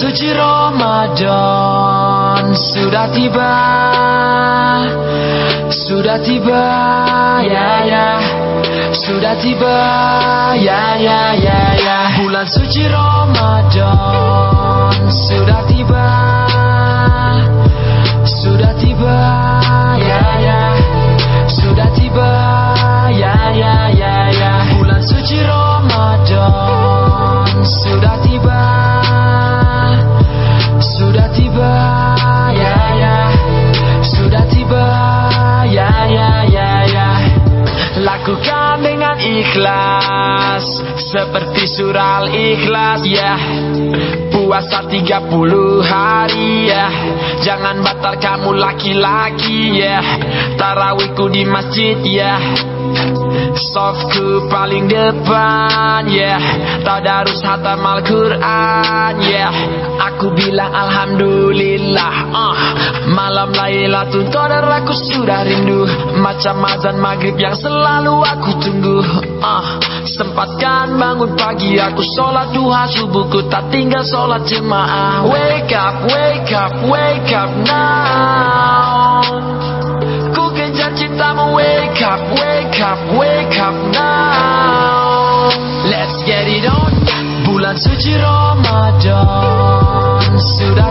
suci Ramadan sudah tiba. Sudah tiba ya ya. Sudah tiba ya ya ya ya. Bulan suci Ramadan Seperti surah ikhlas ya. Puasa 30 hari ya. Jangan batal kamu laki-laki ya. Tarawihku di masjid ya Softku paling depan yeah. Tadarus hatam Al-Quran yeah. Aku bilang Alhamdulillah uh. Malam Lailatul Qadar aku sudah rindu. Macam azan maghrib yang selalu aku tunggu uh. Sempatkan bangun pagi aku sholat duha Subuhku tak tinggal sholat jemaah. Wake up, wake up, wake up now. Ku kejar cintamu Wake up, wake up, wake up now. Let's get it on. Bulan suci Ramadan. Sudah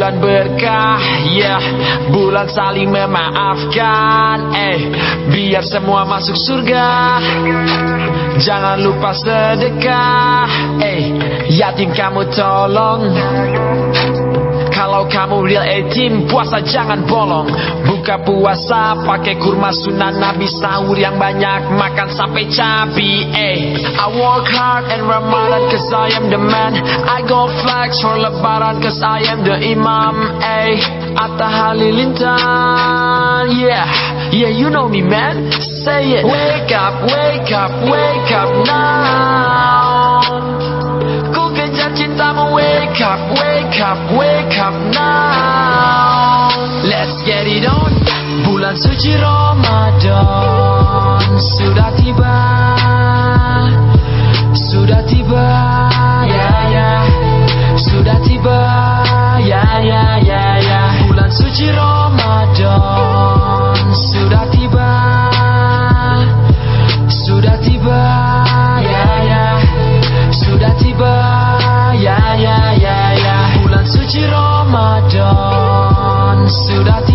bulan berkah, ya. Bulan saling memaafkan, eh. Biar semua masuk surga. Jangan lupa sedekah, eh. Yatim kamu tolong kalau kamu real etim puasa jangan bolong. Buka puasa pakai kurma sunnah Nabi sahur yang banyak makan sampai cabi eh. I work hard in Ramadan cause I am the man. I go flex for lebaran cause I am the imam eh. Atta Halilintar yeah. Yeah you know me man. Say it. Wake up wake up wake up now up, wake up, wake up now. Let's get it on. Bulan suci Ramadan. Sudah tiba. Sudah tiba. Ya ya. Sudah tiba. Ya ya ya ya. Bulan suci Ramadan dawn, suit